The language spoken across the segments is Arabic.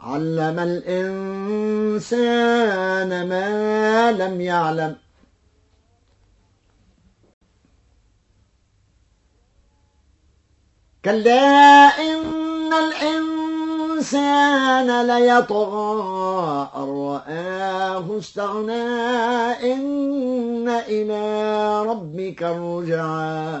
علم الإنسان ما لم يعلم. كلا إن الإنسان ليطغى أن رآه استغنى. إن إلى ربك الرجعى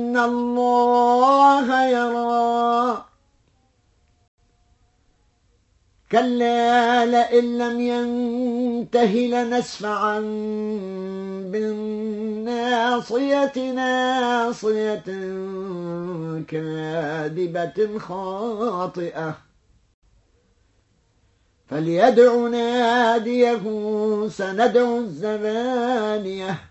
الله يرى. كلا لئن لم ينته لنسفعا بالناصية ناصية كاذبة خاطئة. فليدع ناديه سندع الزبانية.